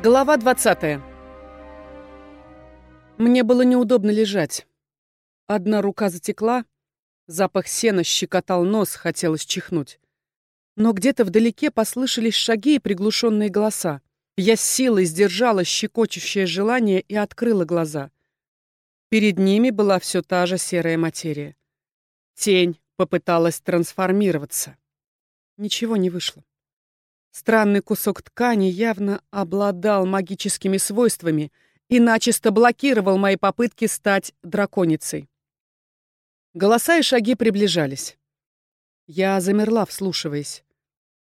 Глава 20. Мне было неудобно лежать. Одна рука затекла, запах сена щекотал нос, хотелось чихнуть. Но где-то вдалеке послышались шаги и приглушенные голоса. Я с силой сдержала щекочущее желание и открыла глаза. Перед ними была все та же серая материя. Тень попыталась трансформироваться. Ничего не вышло. Странный кусок ткани явно обладал магическими свойствами и начисто блокировал мои попытки стать драконицей. Голоса и шаги приближались. Я замерла, вслушиваясь.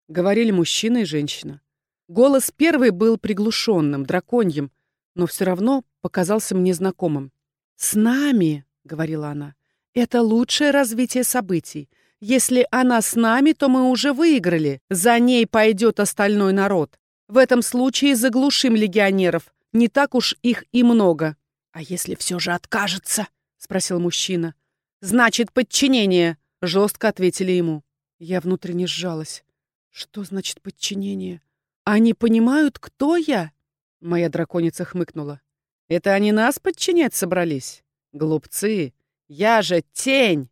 Говорили мужчина и женщина. Голос первый был приглушенным, драконьим, но все равно показался мне знакомым. «С нами», — говорила она, — «это лучшее развитие событий. Если она с нами, то мы уже выиграли. За ней пойдет остальной народ. В этом случае заглушим легионеров. Не так уж их и много. А если все же откажется? Спросил мужчина. Значит, подчинение. Жестко ответили ему. Я внутренне сжалась. Что значит подчинение? Они понимают, кто я? Моя драконица хмыкнула. Это они нас подчинять собрались? Глупцы. Я же тень.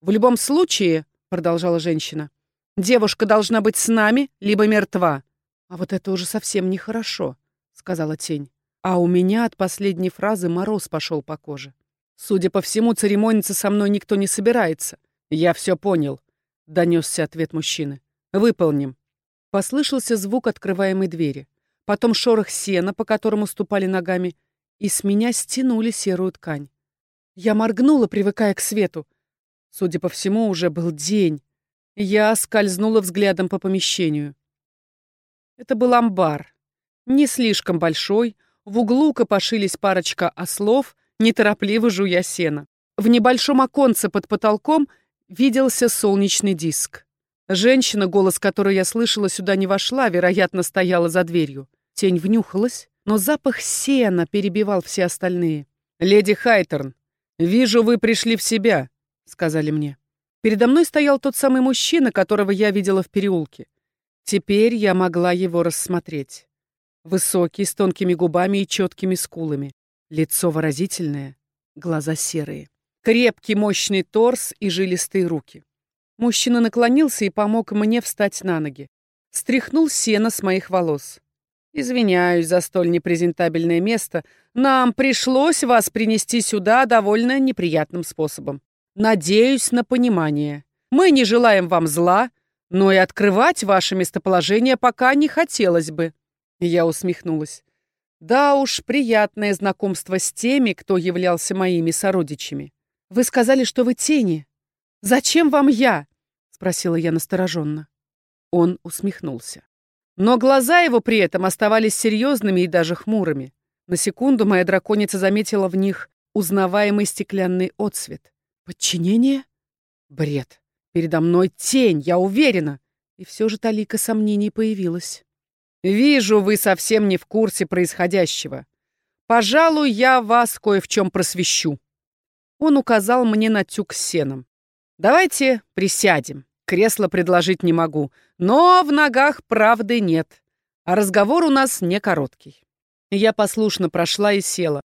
В любом случае, продолжала женщина, девушка должна быть с нами, либо мертва. А вот это уже совсем нехорошо, сказала тень. А у меня от последней фразы мороз пошел по коже. Судя по всему, церемониться со мной никто не собирается. Я все понял, донесся ответ мужчины. Выполним. Послышался звук открываемой двери. Потом шорох сена, по которому ступали ногами, и с меня стянули серую ткань. Я моргнула, привыкая к свету. Судя по всему, уже был день. Я скользнула взглядом по помещению. Это был амбар. Не слишком большой, в углу копошились парочка ослов, неторопливо жуя сено. В небольшом оконце под потолком виделся солнечный диск. Женщина, голос которой я слышала, сюда не вошла, вероятно, стояла за дверью. Тень внюхалась, но запах сена перебивал все остальные. «Леди Хайтерн, вижу, вы пришли в себя сказали мне. Передо мной стоял тот самый мужчина, которого я видела в переулке. Теперь я могла его рассмотреть. Высокий, с тонкими губами и четкими скулами. Лицо выразительное, глаза серые. Крепкий, мощный торс и жилистые руки. Мужчина наклонился и помог мне встать на ноги. Стряхнул сено с моих волос. «Извиняюсь за столь непрезентабельное место. Нам пришлось вас принести сюда довольно неприятным способом. Надеюсь на понимание. Мы не желаем вам зла, но и открывать ваше местоположение пока не хотелось бы. Я усмехнулась. Да уж, приятное знакомство с теми, кто являлся моими сородичами. Вы сказали, что вы тени. Зачем вам я? Спросила я настороженно. Он усмехнулся. Но глаза его при этом оставались серьезными и даже хмурыми. На секунду моя драконица заметила в них узнаваемый стеклянный отсвет. Подчинение? Бред. Передо мной тень, я уверена. И все же талика сомнений появилась. Вижу, вы совсем не в курсе происходящего. Пожалуй, я вас кое в чем просвещу. Он указал мне на тюк с сеном. Давайте присядем. Кресло предложить не могу, но в ногах правды нет. А разговор у нас не короткий. Я послушно прошла и села.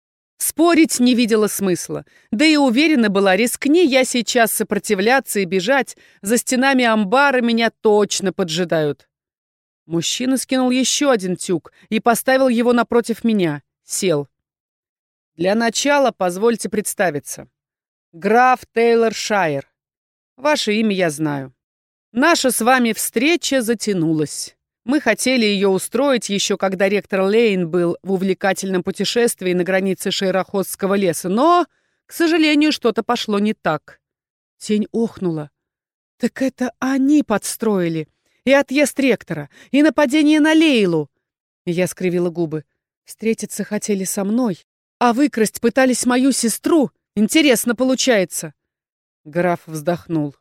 Спорить не видела смысла. Да и уверена была, рискни я сейчас сопротивляться и бежать, за стенами амбара меня точно поджидают. Мужчина скинул еще один тюк и поставил его напротив меня. Сел. Для начала позвольте представиться. Граф Тейлор Шайер. Ваше имя я знаю. Наша с вами встреча затянулась. Мы хотели ее устроить еще когда ректор Лейн был в увлекательном путешествии на границе Шейрохосского леса, но, к сожалению, что-то пошло не так. Тень охнула. Так это они подстроили. И отъезд ректора, и нападение на Лейлу. Я скривила губы. Встретиться хотели со мной, а выкрасть пытались мою сестру. Интересно получается. Граф вздохнул.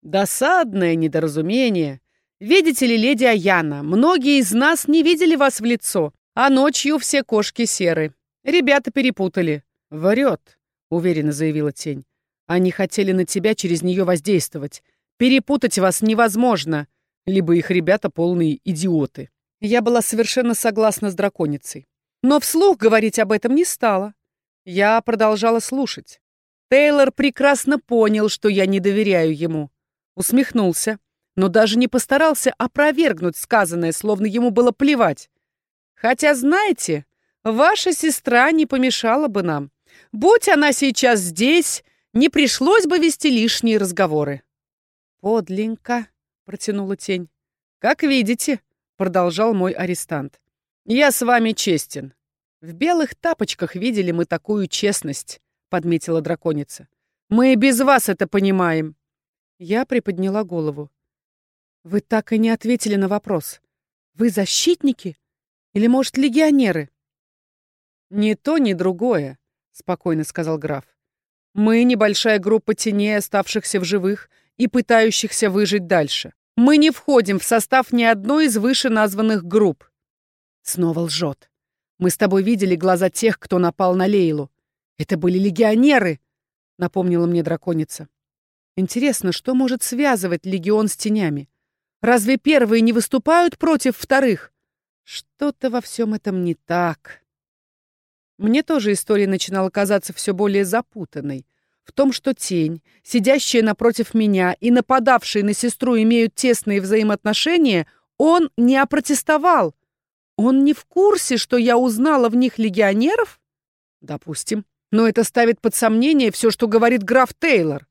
Досадное недоразумение. Видите ли, леди Аяна, многие из нас не видели вас в лицо, а ночью все кошки серы. Ребята перепутали. Врет, уверенно заявила тень. Они хотели на тебя через нее воздействовать. Перепутать вас невозможно. Либо их ребята полные идиоты. Я была совершенно согласна с драконицей. Но вслух говорить об этом не стала. Я продолжала слушать. Тейлор прекрасно понял, что я не доверяю ему. Усмехнулся, но даже не постарался опровергнуть сказанное, словно ему было плевать. Хотя, знаете, ваша сестра не помешала бы нам. Будь она сейчас здесь, не пришлось бы вести лишние разговоры. «Подленько», — протянула тень. «Как видите», — продолжал мой арестант. «Я с вами честен. В белых тапочках видели мы такую честность», — подметила драконица. «Мы и без вас это понимаем». Я приподняла голову. «Вы так и не ответили на вопрос. Вы защитники? Или, может, легионеры?» «Ни то, ни другое», — спокойно сказал граф. «Мы небольшая группа теней, оставшихся в живых и пытающихся выжить дальше. Мы не входим в состав ни одной из вышеназванных групп. Снова лжет. Мы с тобой видели глаза тех, кто напал на Лейлу. Это были легионеры, напомнила мне драконица. Интересно, что может связывать легион с тенями? Разве первые не выступают против вторых? Что-то во всем этом не так. Мне тоже история начинала казаться все более запутанной. В том, что тень, сидящая напротив меня и нападавшая на сестру имеют тесные взаимоотношения, он не опротестовал. Он не в курсе, что я узнала в них легионеров? Допустим. Но это ставит под сомнение все, что говорит граф Тейлор.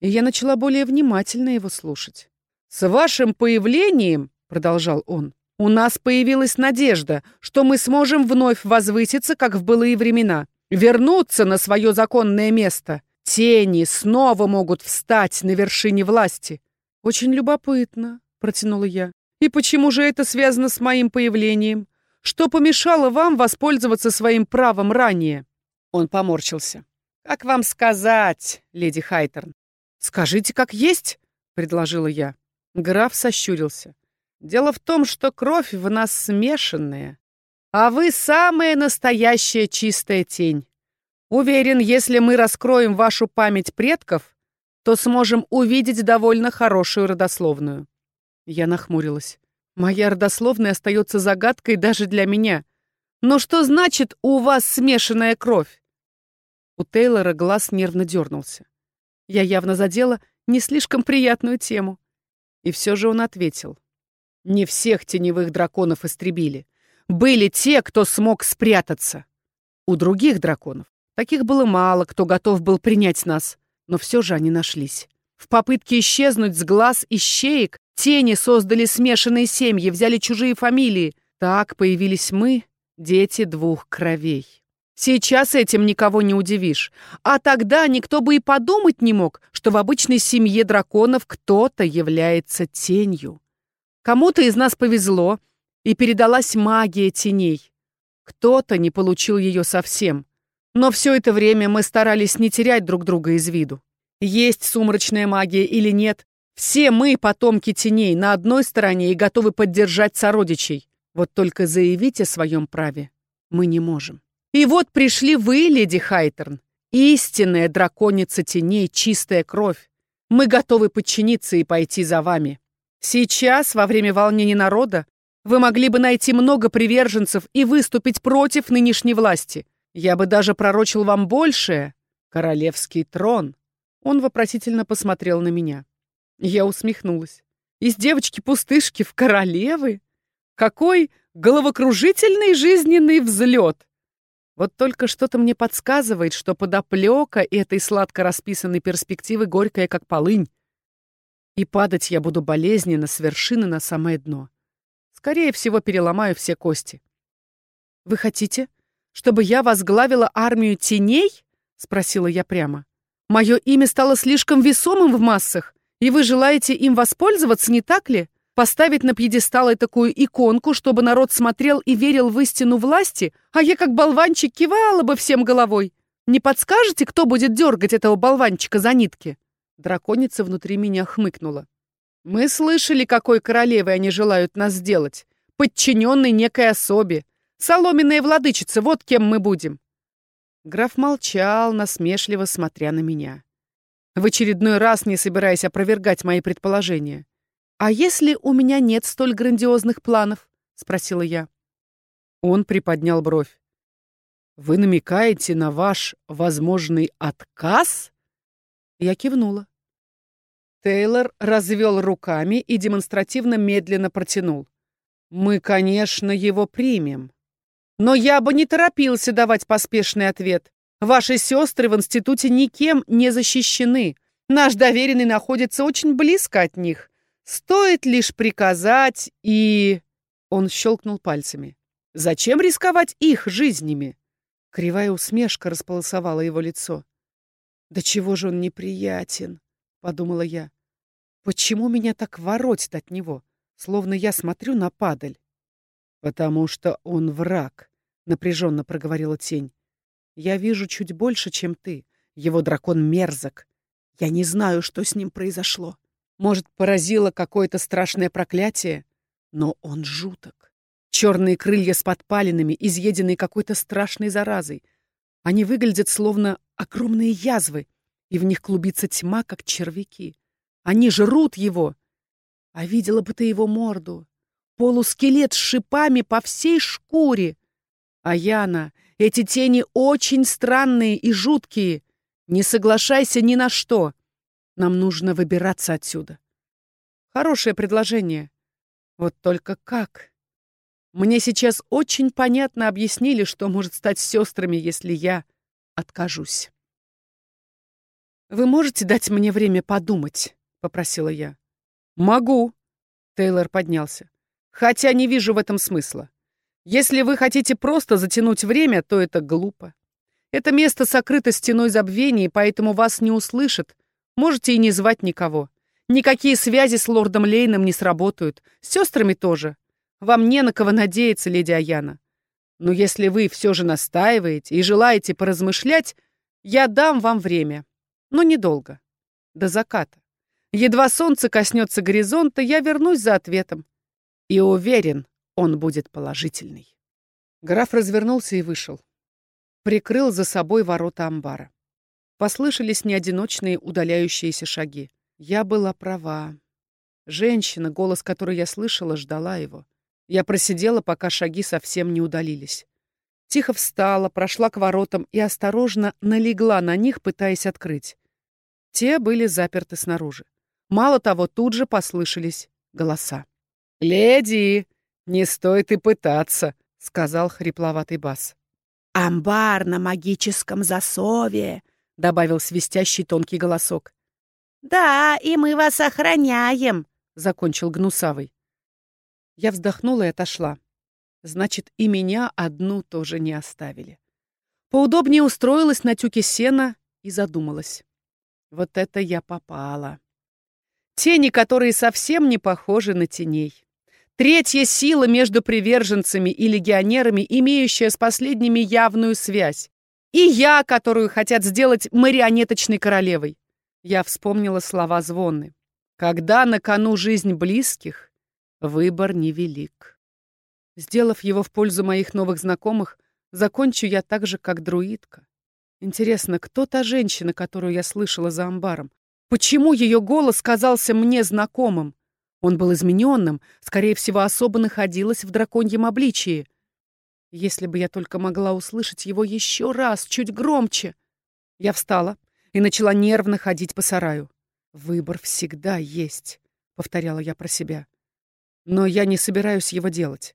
И я начала более внимательно его слушать. «С вашим появлением, — продолжал он, — у нас появилась надежда, что мы сможем вновь возвыситься, как в былые времена, вернуться на свое законное место. Тени снова могут встать на вершине власти. Очень любопытно, протянула я. И почему же это связано с моим появлением? Что помешало вам воспользоваться своим правом ранее? Он поморщился. Как вам сказать, леди Хайтерн? Скажите, как есть, предложила я. Граф сощурился. Дело в том, что кровь в нас смешанная, а вы самая настоящая чистая тень. Уверен, если мы раскроем вашу память предков, то сможем увидеть довольно хорошую родословную. Я нахмурилась. Моя родословная остается загадкой даже для меня. Но что значит «у вас смешанная кровь»? У Тейлора глаз нервно дернулся. Я явно задела не слишком приятную тему. И все же он ответил. Не всех теневых драконов истребили. Были те, кто смог спрятаться. У других драконов Таких было мало, кто готов был принять нас, но все же они нашлись. В попытке исчезнуть с глаз и щеек тени создали смешанные семьи, взяли чужие фамилии. Так появились мы, дети двух кровей. Сейчас этим никого не удивишь. А тогда никто бы и подумать не мог, что в обычной семье драконов кто-то является тенью. Кому-то из нас повезло, и передалась магия теней. Кто-то не получил ее совсем. Но все это время мы старались не терять друг друга из виду. Есть сумрачная магия или нет, все мы, потомки теней, на одной стороне и готовы поддержать сородичей. Вот только заявить о своем праве мы не можем. И вот пришли вы, леди Хайтерн, истинная драконица теней, чистая кровь. Мы готовы подчиниться и пойти за вами. Сейчас, во время волнений народа, вы могли бы найти много приверженцев и выступить против нынешней власти. Я бы даже пророчил вам большее. Королевский трон. Он вопросительно посмотрел на меня. Я усмехнулась. Из девочки-пустышки в королевы? Какой головокружительный жизненный взлет! Вот только что-то мне подсказывает, что подоплека этой сладко расписанной перспективы горькая, как полынь. И падать я буду болезненно с вершины на самое дно. Скорее всего, переломаю все кости. «Вы хотите, чтобы я возглавила армию теней?» — спросила я прямо. «Мое имя стало слишком весомым в массах, и вы желаете им воспользоваться, не так ли? Поставить на пьедестал такую иконку, чтобы народ смотрел и верил в истину власти, а я как болванчик кивала бы всем головой. Не подскажете, кто будет дергать этого болванчика за нитки?» Драконица внутри меня хмыкнула. «Мы слышали, какой королевой они желают нас сделать, подчиненной некой особе, Соломенная владычица, вот кем мы будем!» Граф молчал, насмешливо смотря на меня. В очередной раз не собираясь опровергать мои предположения. «А если у меня нет столь грандиозных планов?» спросила я. Он приподнял бровь. Вы намекаете на ваш возможный отказ? Я кивнула. Тейлор развел руками и демонстративно медленно протянул. Мы, конечно, его примем. Но я бы не торопился давать поспешный ответ. Ваши сестры в институте никем не защищены. Наш доверенный находится очень близко от них. Стоит лишь приказать и...» Он щелкнул пальцами. «Зачем рисковать их жизнями?» Кривая усмешка располосовала его лицо. «Да чего же он неприятен?» — подумала я. «Почему меня так воротит от него, словно я смотрю на падаль?» «Потому что он враг», — напряженно проговорила тень. «Я вижу чуть больше, чем ты. Его дракон мерзок. Я не знаю, что с ним произошло. Может, поразило какое-то страшное проклятие? Но он жуток. Черные крылья с подпалинами, изъеденные какой-то страшной заразой. Они выглядят словно огромные язвы, и в них клубится тьма, как червяки. Они жрут его. А видела бы ты его морду. Полускелет с шипами по всей шкуре. А Яна, эти тени очень странные и жуткие. Не соглашайся ни на что. Нам нужно выбираться отсюда. Хорошее предложение. Вот только как? Мне сейчас очень понятно объяснили, что может стать сестрами, если я откажусь. «Вы можете дать мне время подумать?» — попросила я. «Могу», — Тейлор поднялся. «Хотя не вижу в этом смысла. Если вы хотите просто затянуть время, то это глупо. Это место сокрыто стеной забвения, поэтому вас не услышат. Можете и не звать никого. Никакие связи с лордом Лейном не сработают. С сестрами тоже. Вам не на кого надеяться, леди Аяна. Но если вы все же настаиваете и желаете поразмышлять, я дам вам время. Но недолго. До заката. Едва солнце коснется горизонта, я вернусь за ответом. И уверен, он будет положительный. Граф развернулся и вышел прикрыл за собой ворота амбара. Послышались неодиночные удаляющиеся шаги. Я была права. Женщина, голос которой я слышала, ждала его. Я просидела, пока шаги совсем не удалились. Тихо встала, прошла к воротам и осторожно налегла на них, пытаясь открыть. Те были заперты снаружи. Мало того, тут же послышались голоса. «Леди, не стоит и пытаться», — сказал хрипловатый бас. «Амбар на магическом засове», — добавил свистящий тонкий голосок. «Да, и мы вас охраняем», — закончил Гнусавый. Я вздохнула и отошла. Значит, и меня одну тоже не оставили. Поудобнее устроилась на тюке сена и задумалась. Вот это я попала. Тени, которые совсем не похожи на теней. Третья сила между приверженцами и легионерами, имеющая с последними явную связь. И я, которую хотят сделать марионеточной королевой. Я вспомнила слова Звонны. Когда на кону жизнь близких, выбор невелик. Сделав его в пользу моих новых знакомых, закончу я так же, как друидка. Интересно, кто та женщина, которую я слышала за амбаром? Почему ее голос казался мне знакомым? Он был измененным, скорее всего, особо находилась в драконьем обличии. Если бы я только могла услышать его еще раз, чуть громче. Я встала и начала нервно ходить по сараю. «Выбор всегда есть», — повторяла я про себя. «Но я не собираюсь его делать.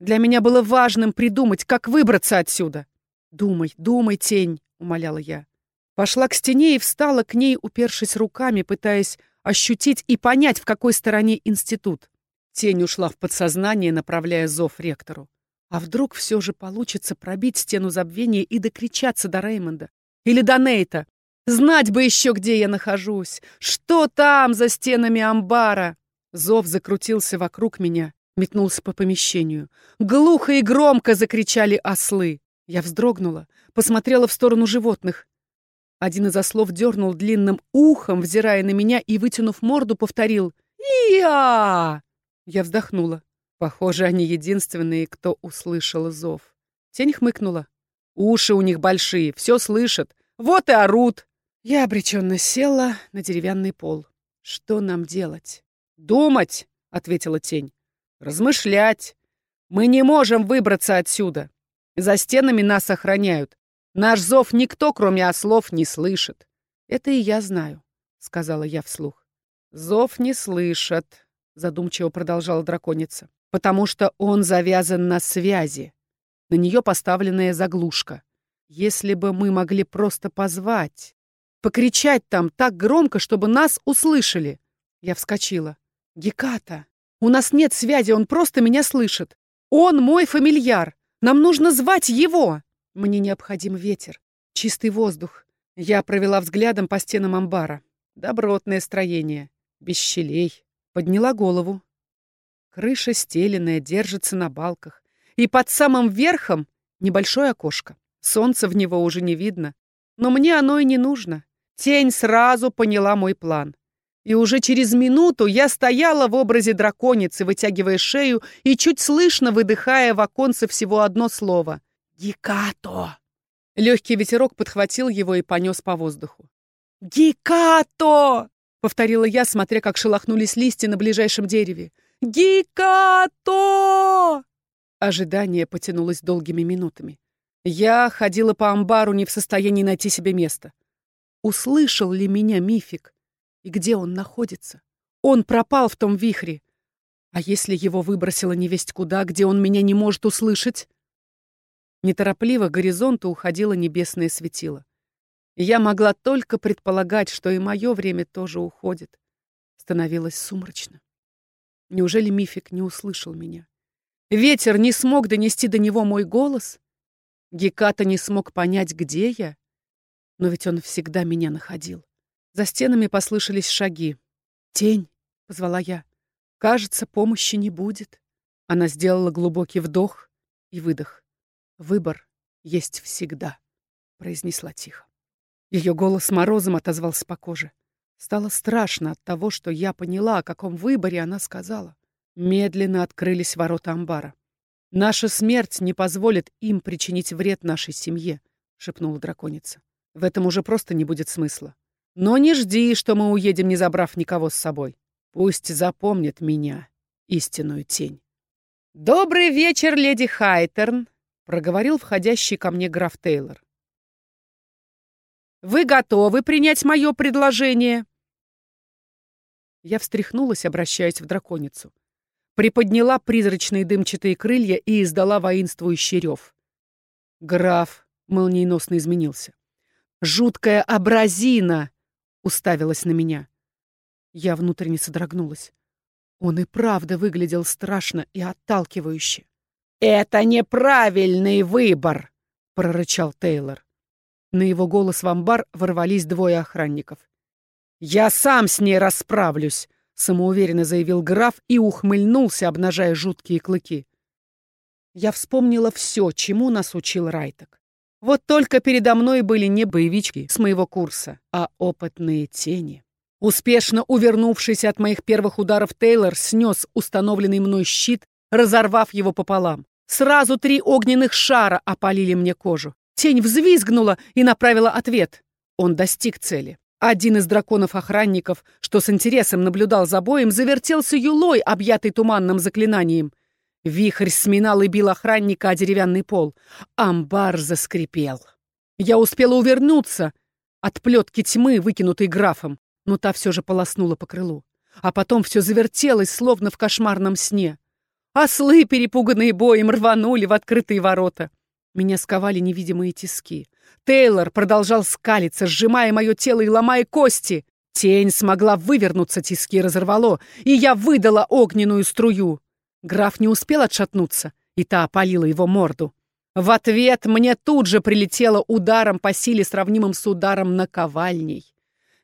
Для меня было важным придумать, как выбраться отсюда. «Думай, думай, тень», — умоляла я. Пошла к стене и встала к ней, упершись руками, пытаясь ощутить и понять, в какой стороне институт. Тень ушла в подсознание, направляя зов ректору. А вдруг все же получится пробить стену забвения и докричаться до Реймонда? Или до Нейта? Знать бы еще, где я нахожусь! Что там за стенами амбара? Зов закрутился вокруг меня, метнулся по помещению. Глухо и громко закричали ослы. Я вздрогнула, посмотрела в сторону животных. Один из ослов дернул длинным ухом, взирая на меня, и, вытянув морду, повторил «Я!». Я вздохнула. Похоже, они единственные, кто услышал зов. Тень хмыкнула. Уши у них большие, все слышат. Вот и орут. Я обреченно села на деревянный пол. Что нам делать? Думать, ответила тень. Размышлять. Мы не можем выбраться отсюда. За стенами нас охраняют. Наш зов никто, кроме ослов, не слышит. Это и я знаю, сказала я вслух. Зов не слышат, задумчиво продолжала драконица, потому что он завязан на связи. На нее поставленная заглушка. Если бы мы могли просто позвать, покричать там так громко, чтобы нас услышали. Я вскочила. Геката, у нас нет связи, он просто меня слышит. Он мой фамильяр. Нам нужно звать его. Мне необходим ветер, чистый воздух. Я провела взглядом по стенам амбара. Добротное строение, без щелей. Подняла голову. Крыша стеленная, держится на балках. И под самым верхом небольшое окошко. Солнца в него уже не видно. Но мне оно и не нужно. Тень сразу поняла мой план. И уже через минуту я стояла в образе драконицы, вытягивая шею и чуть слышно выдыхая в оконце всего одно слово. «Гекато!» Легкий ветерок подхватил его и понес по воздуху. «Гекато!» — повторила я, смотря, как шелохнулись листья на ближайшем дереве. «Гекато!» Ожидание потянулось долгими минутами. Я ходила по амбару, не в состоянии найти себе места. Услышал ли меня мифик? И где он находится? Он пропал в том вихре. А если его выбросило невесть куда, где он меня не может услышать? Неторопливо к горизонту уходило небесное светило. Я могла только предполагать, что и мое время тоже уходит. Становилось сумрачно. Неужели мифик не услышал меня? Ветер не смог донести до него мой голос? Геката не смог понять, где я, но ведь он всегда меня находил. За стенами послышались шаги. «Тень!» — позвала я. «Кажется, помощи не будет». Она сделала глубокий вдох и выдох. «Выбор есть всегда», — произнесла тихо. Ее голос морозом отозвался по коже. Стало страшно от того, что я поняла, о каком выборе она сказала. Медленно открылись ворота амбара. «Наша смерть не позволит им причинить вред нашей семье», — шепнула драконица. «В этом уже просто не будет смысла. Но не жди, что мы уедем, не забрав никого с собой. Пусть запомнит меня, истинную тень». «Добрый вечер, леди Хайтерн», — проговорил входящий ко мне граф Тейлор. «Вы готовы принять мое предложение?» Я встряхнулась, обращаясь в драконицу приподняла призрачные дымчатые крылья и издала воинствующий рев. Граф молниеносно изменился. «Жуткая абразина!» — уставилась на меня. Я внутренне содрогнулась. Он и правда выглядел страшно и отталкивающе. «Это неправильный выбор!» — прорычал Тейлор. На его голос в амбар ворвались двое охранников. «Я сам с ней расправлюсь!» самоуверенно заявил граф и ухмыльнулся, обнажая жуткие клыки. Я вспомнила все, чему нас учил Райток. Вот только передо мной были не боевички с моего курса, а опытные тени. Успешно увернувшись от моих первых ударов, Тейлор снес установленный мной щит, разорвав его пополам. Сразу три огненных шара опалили мне кожу. Тень взвизгнула и направила ответ. Он достиг цели. Один из драконов-охранников, что с интересом наблюдал за боем, завертелся юлой, объятый туманным заклинанием. Вихрь сминал и бил охранника о деревянный пол. Амбар заскрипел. Я успела увернуться от плетки тьмы, выкинутой графом, но та все же полоснула по крылу. А потом все завертелось, словно в кошмарном сне. Ослы, перепуганные боем, рванули в открытые ворота. Меня сковали невидимые тиски. Тейлор продолжал скалиться, сжимая мое тело и ломая кости. Тень смогла вывернуться, тиски разорвало, и я выдала огненную струю. Граф не успел отшатнуться, и та опалила его морду. В ответ мне тут же прилетело ударом по силе, сравнимым с ударом наковальней.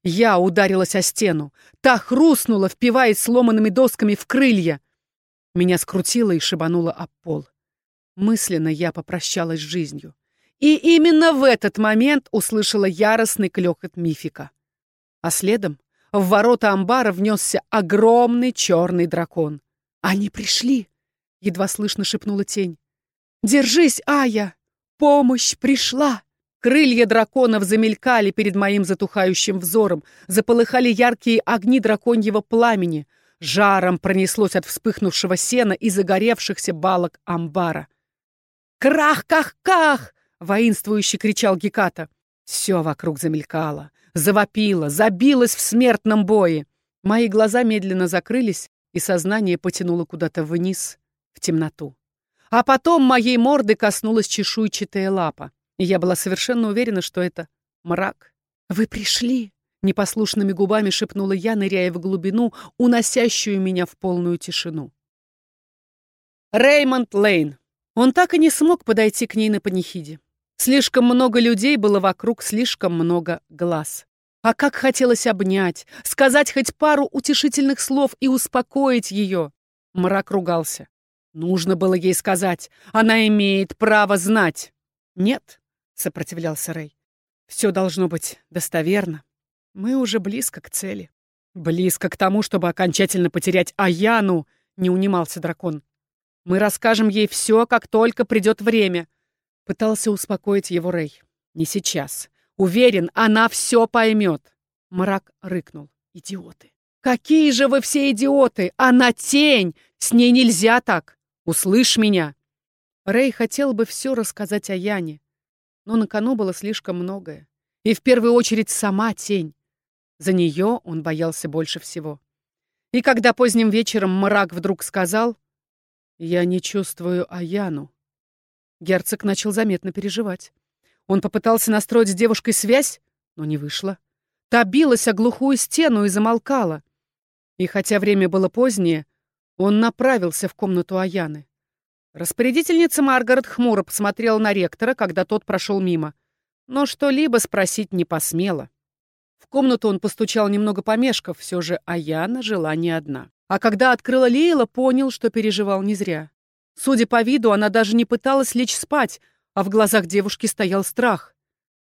Я ударилась о стену. Та хрустнула, впиваясь сломанными досками в крылья. Меня скрутило и шибануло об пол. Мысленно я попрощалась с жизнью. И именно в этот момент услышала яростный клёкот мифика. А следом в ворота амбара внесся огромный черный дракон. «Они пришли!» — едва слышно шепнула тень. «Держись, Ая! Помощь пришла!» Крылья драконов замелькали перед моим затухающим взором, заполыхали яркие огни драконьего пламени. жаром пронеслось от вспыхнувшего сена и загоревшихся балок амбара. «Крах-ках-ках!» — воинствующе кричал Геката. Все вокруг замелькало, завопило, забилось в смертном бое. Мои глаза медленно закрылись, и сознание потянуло куда-то вниз, в темноту. А потом моей морды коснулась чешуйчатая лапа, и я была совершенно уверена, что это мрак. «Вы пришли!» — непослушными губами шепнула я, ныряя в глубину, уносящую меня в полную тишину. Реймонд Лейн. Он так и не смог подойти к ней на панихиде. Слишком много людей было вокруг, слишком много глаз. А как хотелось обнять, сказать хоть пару утешительных слов и успокоить ее. Мрак ругался. Нужно было ей сказать. Она имеет право знать. Нет, сопротивлялся Рэй. Все должно быть достоверно. Мы уже близко к цели. Близко к тому, чтобы окончательно потерять Аяну, не унимался дракон. Мы расскажем ей все, как только придет время. Пытался успокоить его Рэй. Не сейчас. Уверен, она все поймет. Мрак рыкнул. Идиоты. Какие же вы все идиоты! Она тень! С ней нельзя так! Услышь меня! Рэй хотел бы все рассказать о Яне, но на кону было слишком многое. И в первую очередь сама тень. За нее он боялся больше всего. И когда поздним вечером мрак вдруг сказал, «Я не чувствую Аяну», Герцог начал заметно переживать. Он попытался настроить с девушкой связь, но не вышло. Та билась о глухую стену и замолкала. И хотя время было позднее, он направился в комнату Аяны. Распорядительница Маргарет хмуро посмотрела на ректора, когда тот прошел мимо, но что-либо спросить не посмела. В комнату он постучал немного помешков, все же Аяна жила не одна. А когда открыла Лейла, понял, что переживал не зря. Судя по виду, она даже не пыталась лечь спать, а в глазах девушки стоял страх.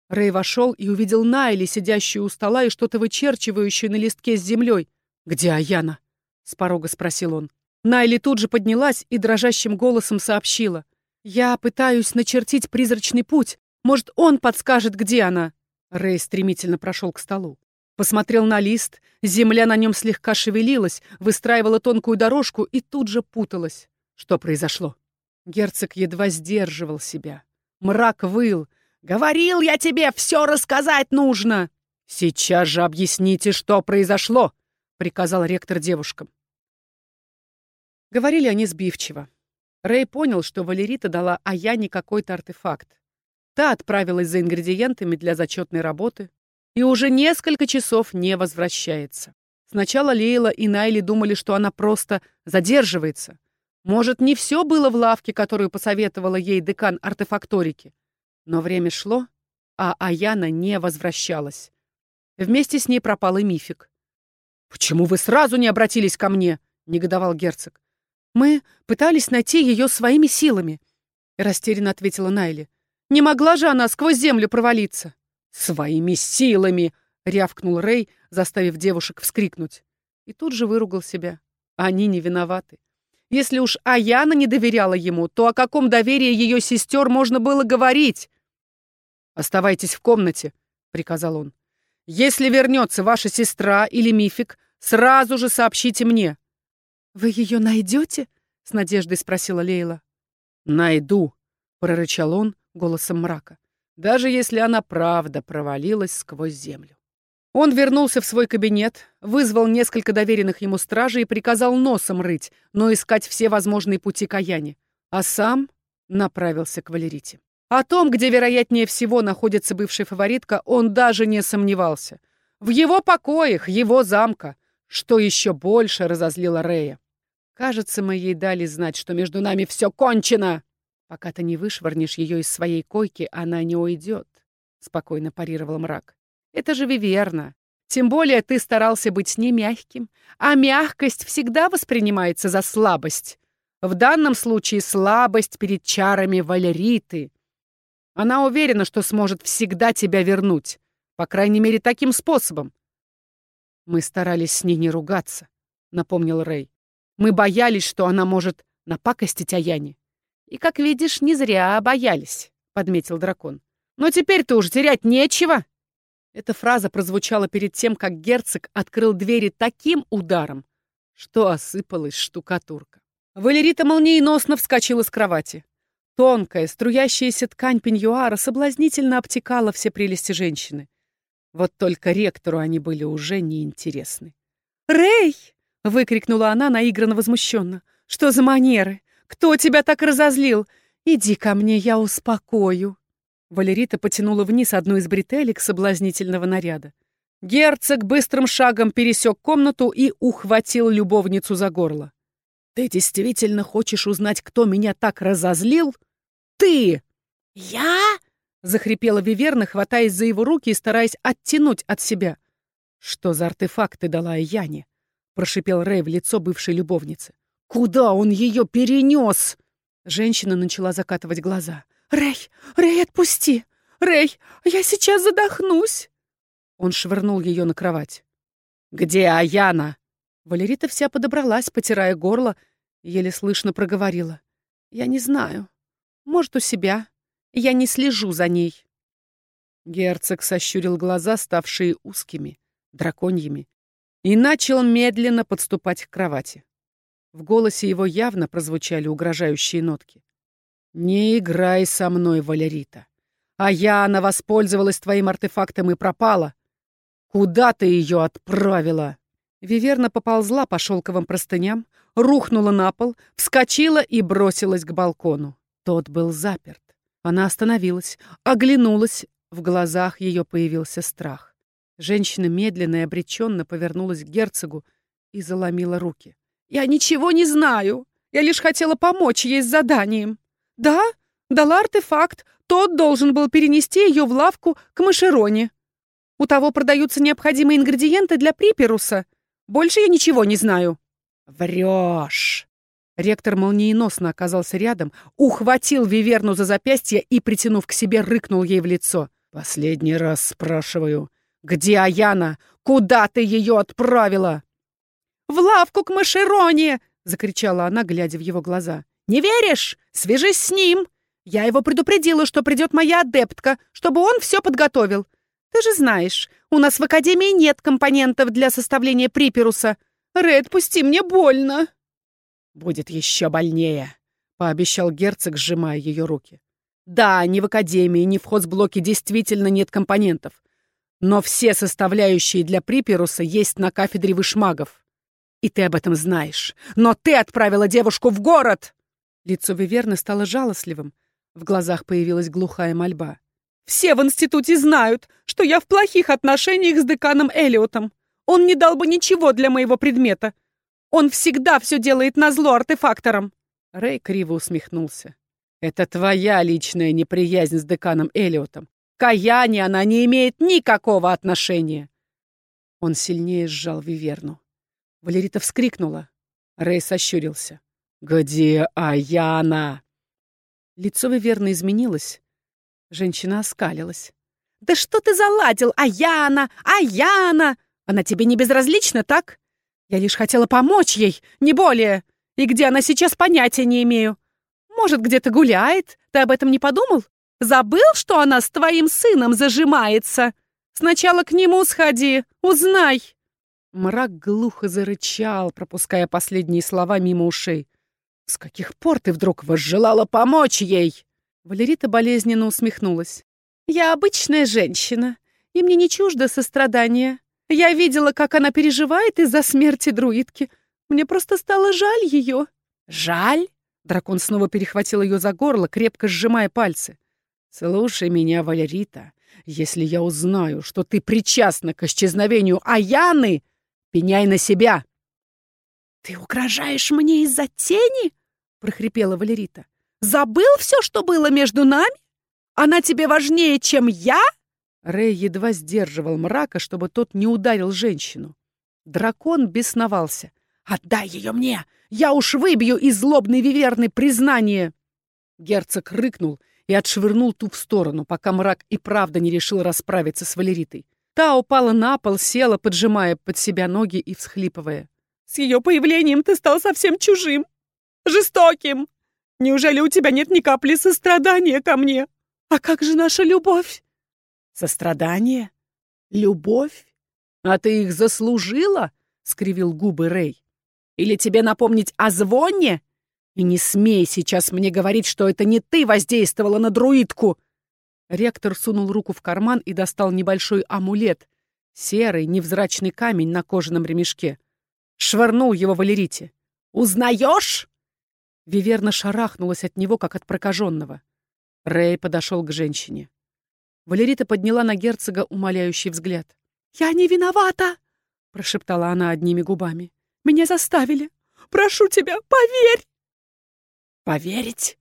Рэй вошел и увидел Найли, сидящую у стола и что-то вычерчивающее на листке с землей. «Где Аяна?» — с порога спросил он. Найли тут же поднялась и дрожащим голосом сообщила. «Я пытаюсь начертить призрачный путь. Может, он подскажет, где она?» Рэй стремительно прошел к столу. Посмотрел на лист, земля на нем слегка шевелилась, выстраивала тонкую дорожку и тут же путалась. Что произошло? Герцог едва сдерживал себя. Мрак выл. «Говорил я тебе, все рассказать нужно!» «Сейчас же объясните, что произошло!» — приказал ректор девушкам. Говорили они сбивчиво. Рэй понял, что Валерита дала Аяне какой-то артефакт. Та отправилась за ингредиентами для зачетной работы и уже несколько часов не возвращается. Сначала Лейла и Найли думали, что она просто задерживается, может, не все было в лавке, которую посоветовала ей декан артефакторики. Но время шло, а Аяна не возвращалась. Вместе с ней пропал и мифик. «Почему вы сразу не обратились ко мне?» — негодовал герцог. «Мы пытались найти ее своими силами», — растерянно ответила Найли. «Не могла же она сквозь землю провалиться?» «Своими силами!» — рявкнул Рэй, заставив девушек вскрикнуть. И тут же выругал себя. Они не виноваты. Если уж Аяна не доверяла ему, то о каком доверии ее сестер можно было говорить? «Оставайтесь в комнате», — приказал он. «Если вернется ваша сестра или Мифик, сразу же сообщите мне». «Вы ее найдете?» — с надеждой спросила Лейла. «Найду», — прорычал он голосом мрака, «даже если она правда провалилась сквозь землю». Он вернулся в свой кабинет, вызвал несколько доверенных ему стражей и приказал носом рыть, но искать все возможные пути к Аяне, а сам направился к Валерите. О том, где вероятнее всего находится бывшая фаворитка, он даже не сомневался. В его покоях, его замка, что еще больше разозлило Рея. «Кажется, мы ей дали знать, что между нами все кончено!» «Пока ты не вышвырнешь ее из своей койки, она не уйдет», — спокойно парировал мрак. Это же Виверна. Тем более ты старался быть с ней мягким, а мягкость всегда воспринимается за слабость. В данном случае слабость перед чарами Валериты. Она уверена, что сможет всегда тебя вернуть. По крайней мере, таким способом. Мы старались с ней не ругаться, напомнил Рэй. Мы боялись, что она может напакостить Аяне. И, как видишь, не зря боялись, подметил дракон. Но теперь-то уж терять нечего. Эта фраза прозвучала перед тем, как герцог открыл двери таким ударом, что осыпалась штукатурка. Валерита молниеносно вскочила с кровати. Тонкая, струящаяся ткань пеньюара соблазнительно обтекала все прелести женщины. Вот только ректору они были уже неинтересны. «Рэй!» — выкрикнула она наигранно возмущенно. «Что за манеры? Кто тебя так разозлил? Иди ко мне, я успокою». Валерита потянула вниз одну из бретелек соблазнительного наряда. Герцог быстрым шагом пересек комнату и ухватил любовницу за горло. «Ты действительно хочешь узнать, кто меня так разозлил? Ты!» «Я?» — захрипела Виверна, хватаясь за его руки и стараясь оттянуть от себя. «Что за артефакт ты дала Яне?» — прошипел Рэй в лицо бывшей любовницы. «Куда он ее перенес?» Женщина начала закатывать глаза. «Рэй! Рэй, отпусти! Рэй, я сейчас задохнусь!» Он швырнул ее на кровать. «Где Аяна?» Валерита вся подобралась, потирая горло, еле слышно проговорила. «Я не знаю. Может, у себя. Я не слежу за ней». Герцог сощурил глаза, ставшие узкими, драконьими, и начал медленно подступать к кровати. В голосе его явно прозвучали угрожающие нотки. «Не играй со мной, Валерита. А Яна воспользовалась твоим артефактом и пропала. Куда ты ее отправила?» Виверна поползла по шелковым простыням, рухнула на пол, вскочила и бросилась к балкону. Тот был заперт. Она остановилась, оглянулась, в глазах ее появился страх. Женщина медленно и обреченно повернулась к герцогу и заломила руки. «Я ничего не знаю. Я лишь хотела помочь ей с заданием. Да, дала артефакт. Тот должен был перенести ее в лавку к Машероне. У того продаются необходимые ингредиенты для приперуса. Больше я ничего не знаю». «Врешь!» Ректор молниеносно оказался рядом, ухватил Виверну за запястье и, притянув к себе, рыкнул ей в лицо. «Последний раз спрашиваю, где Аяна? Куда ты ее отправила?» «В лавку к Машероне!» — закричала она, глядя в его глаза. «Не веришь? Свяжись с ним! Я его предупредила, что придет моя адептка, чтобы он все подготовил. Ты же знаешь, у нас в Академии нет компонентов для составления приперуса. Ред, пусти, мне больно!» «Будет еще больнее», — пообещал герцог, сжимая ее руки. «Да, ни в Академии, ни в хозблоке действительно нет компонентов. Но все составляющие для приперуса есть на кафедре вышмагов. И ты об этом знаешь. Но ты отправила девушку в город!» Лицо Виверны стало жалостливым. В глазах появилась глухая мольба. Все в институте знают, что я в плохих отношениях с деканом Элиотом. Он не дал бы ничего для моего предмета. Он всегда все делает на зло артефакторам. Рэй криво усмехнулся. Это твоя личная неприязнь с деканом Элиотом. К Аяне она не имеет никакого отношения. Он сильнее сжал Виверну. Валерита вскрикнула. Рэй сощурился. «Где Аяна?» Лицо Виверны изменилось. Женщина оскалилась. «Да что ты заладил, Аяна, Аяна! Она тебе не безразлична, так? Я лишь хотела помочь ей, не более. И где она сейчас, понятия не имею. Может, где-то гуляет? Ты об этом не подумал? Забыл, что она с твоим сыном зажимается? Сначала к нему сходи, узнай!» Мрак глухо зарычал, пропуская последние слова мимо ушей. «С каких пор ты вдруг возжелала помочь ей?» Валерита болезненно усмехнулась. «Я обычная женщина, и мне не чуждо сострадание. Я видела, как она переживает из-за смерти друидки. Мне просто стало жаль ее». «Жаль?» Дракон снова перехватил ее за горло, крепко сжимая пальцы. «Слушай меня, Валерита, если я узнаю, что ты причастна к исчезновению Аяны, пеняй на себя!» «Ты угрожаешь мне из-за тени?» — прохрипела Валерита. Забыл все, что было между нами? Она тебе важнее, чем я?» Рэй едва сдерживал мрака, чтобы тот не ударил женщину. Дракон бесновался. «Отдай ее мне! Я уж выбью из злобной виверны признание!» Герцог рыкнул и отшвырнул ту в сторону, пока мрак и правда не решил расправиться с Валеритой. Та упала на пол, села, поджимая под себя ноги и всхлипывая. «С ее появлением ты стал совсем чужим, жестоким, Неужели у тебя нет ни капли сострадания ко мне? А как же наша любовь?» «Сострадание? Любовь? А ты их заслужила?» — скривил губы Рэй. Или тебе напомнить о звоне? И не смей сейчас мне говорить, что это не ты воздействовала на друидку!» Ректор сунул руку в карман и достал небольшой амулет, серый невзрачный камень на кожаном ремешке. Швырнул его Валерите. «Узнаешь?» Виверна шарахнулась от него, как от прокаженного. Рэй подошел к женщине. Валерита подняла на герцога умоляющий взгляд. «Я не виновата!» — прошептала она одними губами. «Меня заставили! Прошу тебя, поверь!» «Поверить?»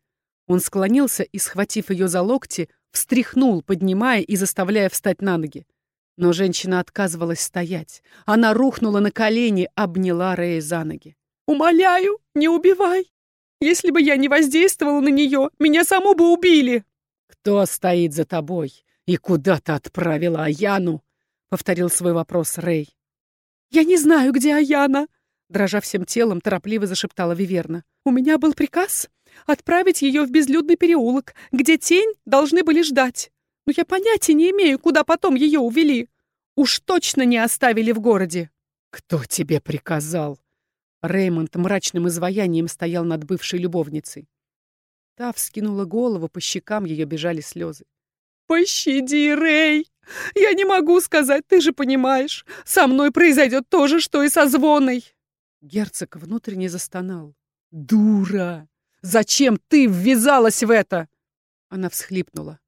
Он склонился и, схватив ее за локти, встряхнул, поднимая и заставляя встать на ноги. Но женщина отказывалась стоять. Она рухнула на колени, обняла Рэя за ноги. «Умоляю, не убивай! Если бы я не воздействовала на нее, меня саму бы убили!» «Кто стоит за тобой? И куда ты отправила Аяну?» — повторил свой вопрос Рэй. «Я не знаю, где Аяна!» Дрожа всем телом, торопливо зашептала Виверна. «У меня был приказ отправить ее в безлюдный переулок, где тень должны были ждать. Но я понятия не имею, куда потом ее увели. Уж точно не оставили в городе». «Кто тебе приказал?» Реймонд мрачным изваянием стоял над бывшей любовницей. Та вскинула голову, по щекам ее бежали слезы. «Пощади, Рэй! Я не могу сказать, ты же понимаешь. Со мной произойдет то же, что и со звоной!» Герцог внутренне застонал. «Дура! Зачем ты ввязалась в это?» Она всхлипнула.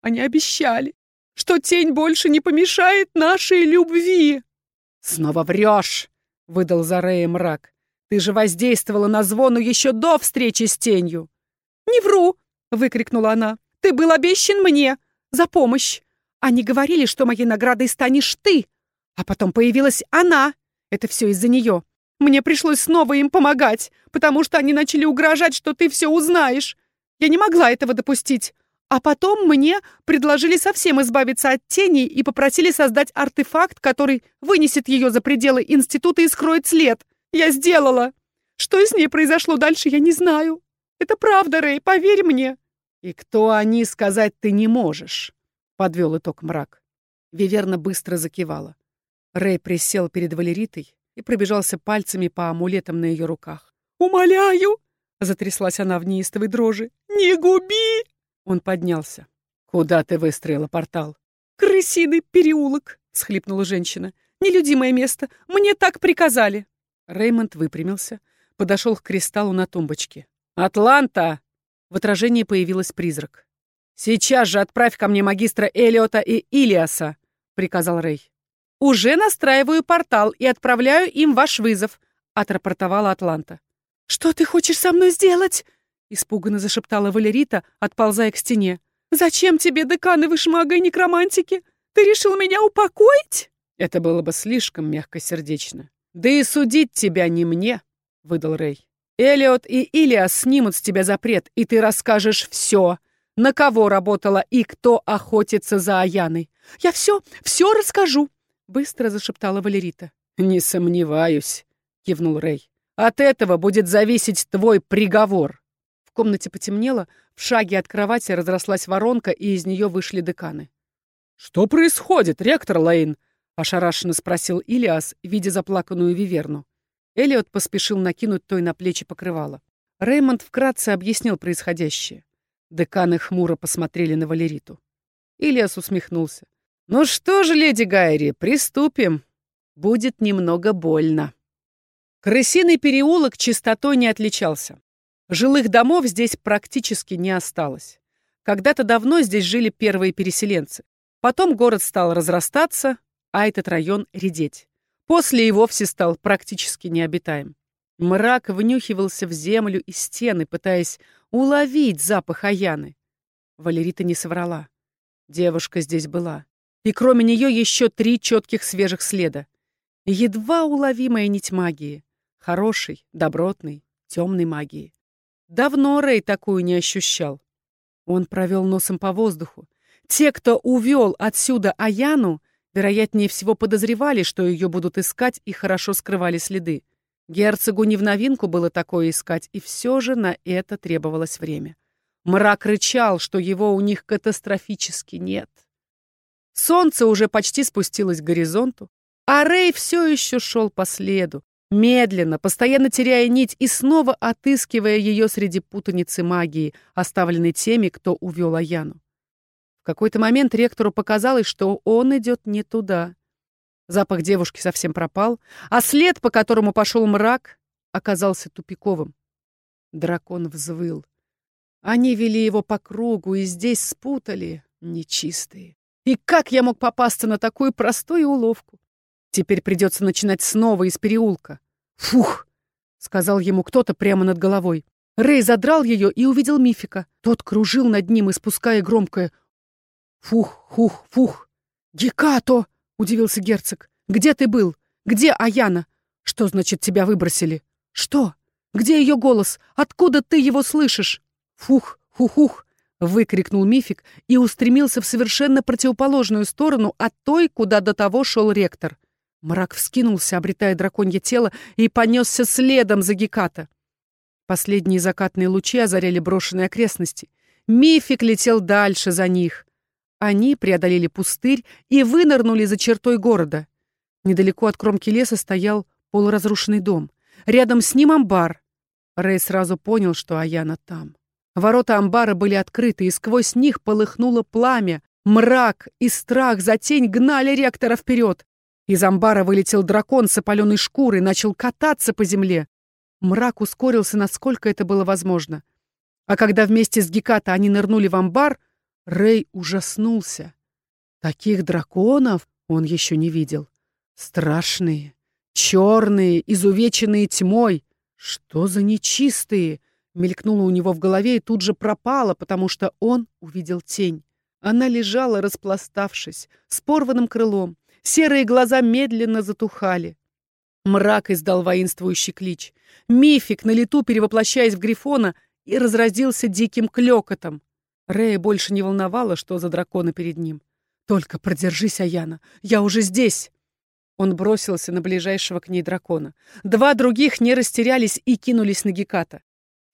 «Они обещали, что тень больше не помешает нашей любви!» «Снова врешь!» — выдал за Рея мрак. «Ты же воздействовала на звону еще до встречи с тенью!» «Не вру!» — выкрикнула она. «Ты был обещан мне за помощь! Они говорили, что моей наградой станешь ты, а потом появилась она. Это все из-за нее. Мне пришлось снова им помогать, потому что они начали угрожать, что ты все узнаешь. Я не могла этого допустить. А потом мне предложили совсем избавиться от тени и попросили создать артефакт, который вынесет ее за пределы института и скроет след. Я сделала. Что с ней произошло дальше, я не знаю. Это правда, Рэй, поверь мне. И кто они, сказать ты не можешь, подвел итог мрак. Виверна быстро закивала. Рэй присел перед Валеритой и пробежался пальцами по амулетам на ее руках. «Умоляю!» — затряслась она в неистовой дрожи. «Не губи!» Он поднялся. «Куда ты выстроила портал?» «Крысиный переулок!» — схлипнула женщина. «Нелюдимое место! Мне так приказали!» Реймонд выпрямился, подошел к кристаллу на тумбочке. «Атланта!» В отражении появилась призрак. «Сейчас же отправь ко мне магистра Элиота и Илиаса!» — приказал Рей. «Уже настраиваю портал и отправляю им ваш вызов», — отрапортовала Атланта. «Что ты хочешь со мной сделать?» — испуганно зашептала Валерита, отползая к стене. «Зачем тебе деканы вышмага и некромантики? Ты решил меня упокоить?» Это было бы слишком мягкосердечно. «Да и судить тебя не мне», — выдал Рэй. «Элиот и Илиас снимут с тебя запрет, и ты расскажешь все. На кого работала и кто охотится за Аяной. Я все, все расскажу», — быстро зашептала Валерита. «Не сомневаюсь», — кивнул Рэй. «От этого будет зависеть твой приговор». В комнате потемнело, в шаге от кровати разрослась воронка, и из нее вышли деканы. «Что происходит, ректор Лейн?» — ошарашенно спросил Илиас, видя заплаканную Виверну. Элиот поспешил накинуть той на плечи покрывало. Реймонд вкратце объяснил происходящее. Деканы хмуро посмотрели на Валериту. Илиас усмехнулся. «Ну что же, леди Гайри, приступим. Будет немного больно». Крысиный переулок чистотой не отличался. Жилых домов здесь практически не осталось. Когда-то давно здесь жили первые переселенцы. Потом город стал разрастаться, а этот район редеть. После и вовсе стал практически необитаем. Мрак внюхивался в землю и стены, пытаясь уловить запах Аяны. Валерита не соврала. Девушка здесь была и кроме нее еще три четких свежих следа. Едва уловимая нить магии. Хорошей, добротной, темной магии. Давно Рэй такую не ощущал. Он провел носом по воздуху. Те, кто увел отсюда Аяну, вероятнее всего подозревали, что ее будут искать и хорошо скрывали следы. Герцогу не в новинку было такое искать, и все же на это требовалось время. Мрак рычал, что его у них катастрофически нет. Солнце уже почти спустилось к горизонту, а Рэй все еще шел по следу, медленно, постоянно теряя нить и снова отыскивая ее среди путаницы магии, оставленной теми, кто увел Аяну. В какой-то момент ректору показалось, что он идет не туда. Запах девушки совсем пропал, а след, по которому пошел мрак, оказался тупиковым. Дракон взвыл. Они вели его по кругу и здесь спутали нечистые. И как я мог попасться на такую простую уловку? Теперь придется начинать снова из переулка. «Фух!» — сказал ему кто-то прямо над головой. Рэй задрал ее и увидел Мифика. Тот кружил над ним, испуская громкое «Фух, фух, фух!» «Гекато!» — удивился герцог. «Где ты был? Где Аяна? Что значит тебя выбросили? Что? Где ее голос? Откуда ты его слышишь?» «Фух, хух-хух!» — выкрикнул Мифик и устремился в совершенно противоположную сторону от той, куда до того шел ректор. Мрак вскинулся, обретая драконье тело, и понесся следом за Геката. Последние закатные лучи озаряли брошенные окрестности. Мифик летел дальше за них. Они преодолели пустырь и вынырнули за чертой города. Недалеко от кромки леса стоял полуразрушенный дом. Рядом с ним амбар. Рэй сразу понял, что Аяна там. Ворота амбара были открыты, и сквозь них полыхнуло пламя. Мрак и страх за тень гнали ректора вперед. Из амбара вылетел дракон с опаленной шкурой, начал кататься по земле. Мрак ускорился, насколько это было возможно. А когда вместе с Геката они нырнули в амбар, Рэй ужаснулся. Таких драконов он еще не видел. Страшные, черные, изувеченные тьмой. Что за нечистые? Мелькнуло у него в голове и тут же пропало, потому что он увидел тень. Она лежала, распластавшись, с порванным крылом. Серые глаза медленно затухали. Мрак издал воинствующий клич. Мифик, на лету перевоплощаясь в Грифона, и разразился диким клёкотом. Рэя больше не волновало, что за дракона перед ним. «Только продержись, Аяна, я уже здесь!» Он бросился на ближайшего к ней дракона. Два других не растерялись и кинулись на Геката.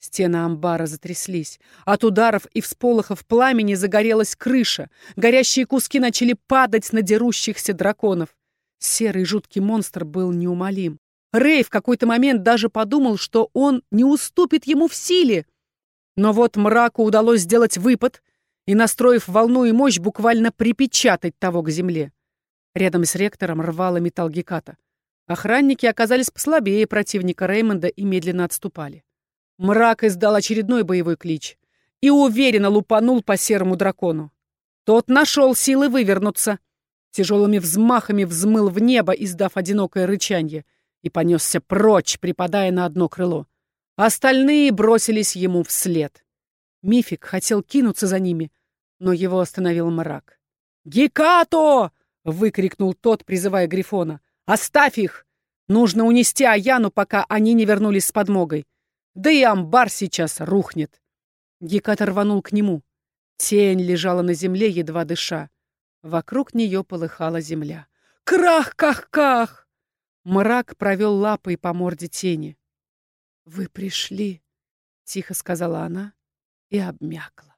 Стены амбара затряслись. От ударов и всполохов пламени загорелась крыша. Горящие куски начали падать на дерущихся драконов. Серый жуткий монстр был неумолим. Рэй в какой-то момент даже подумал, что он не уступит ему в силе. Но вот мраку удалось сделать выпад и, настроив волну и мощь, буквально припечатать того к земле. Рядом с ректором рвало металл Геката. Охранники оказались послабее противника Реймонда и медленно отступали. Мрак издал очередной боевой клич и уверенно лупанул по серому дракону. Тот нашел силы вывернуться. Тяжелыми взмахами взмыл в небо, издав одинокое рычанье, и понесся прочь, припадая на одно крыло. Остальные бросились ему вслед. Мифик хотел кинуться за ними, но его остановил мрак. «Гекато!» — выкрикнул тот, призывая Грифона. «Оставь их! Нужно унести Аяну, пока они не вернулись с подмогой. Да и амбар сейчас рухнет!» Гекат рванул к нему. Тень лежала на земле, едва дыша. Вокруг нее полыхала земля. «Крах-ках-ках!» Мрак провел лапой по морде тени. «Вы пришли», — тихо сказала она и обмякла.